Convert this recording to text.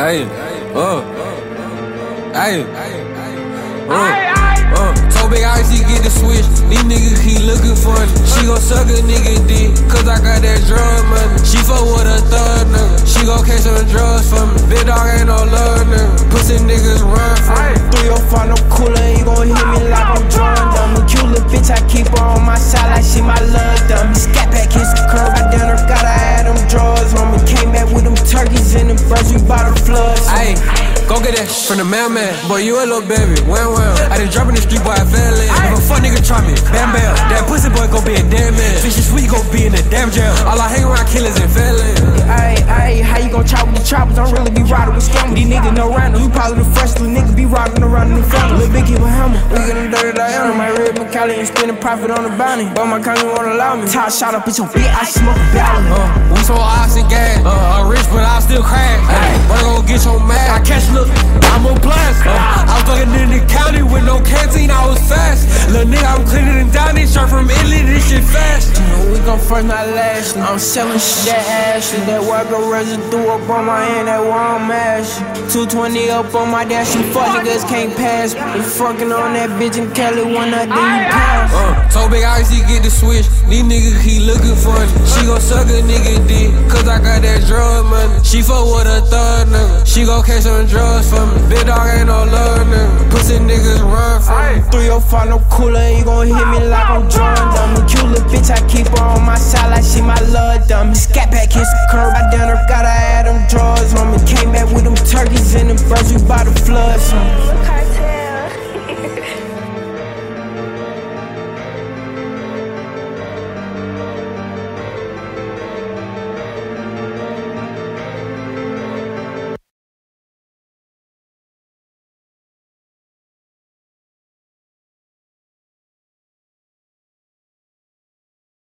Ay, oh, ay, oh, oh. So big Iceey get the switch. These niggas keep looking for it. She gon' suck a nigga dick, cause I got that drug money. She fuck with a thug nigga. She gon' catch some drugs for me. Big dog ain't no love nigga. Pussy niggas run from me. Three or five, no cooler. He gon' hit me like I'm drunk. Dumb cute little bitch. I keep her on my side like she my love. Get that from the mailman. Boy, you a little baby. Wham wham. I just drop in the street, boy, I fell in. If a fuck nigga try me, bam bam. That pussy boy gon' be a dead man. Fishy sweet gon' be in the damn jail. All I hang around killers and felons. Ayy, ayy, how you gon' chop with the choppers? I'm really be riding with scum. These niggas no random. You probably the fresh little nigga be rocking around in the family. Lil' Big keep a hammer. We get them dirty Diana. My red McCallie and spending profit on the bounty. But my cousin won't allow me. Top shot up, bitch, on beat. I smoke a ballad. Uh, we so ox and gas. Uh, I'm rich, but and down this shirt from Italy, this shit fast. You know, we gon' first, not last. I'm selling shit that Ashley. That Wagga residue up on my hand, that wall mash. 220 up on my dash, you fuck niggas can't pass. We fucking on that bitch and Kelly one up, then you pass. Uh, so big Iceey get the switch. These niggas keep looking for me. She gon' suck a nigga dick, cause I got that drug money. She fuck with a thug nigga. She gon' catch some drugs for me. Big dog ain't no love nigga. Pussy niggas run 305 no cooler, you gon' hit me like I'm drawing dummy. Cute bitch, I keep her on my side like she my love dummy. Scat back, kiss the curb, I done her, gotta add them drawers on me. Came back with them turkeys and them birds, we bought the floods on.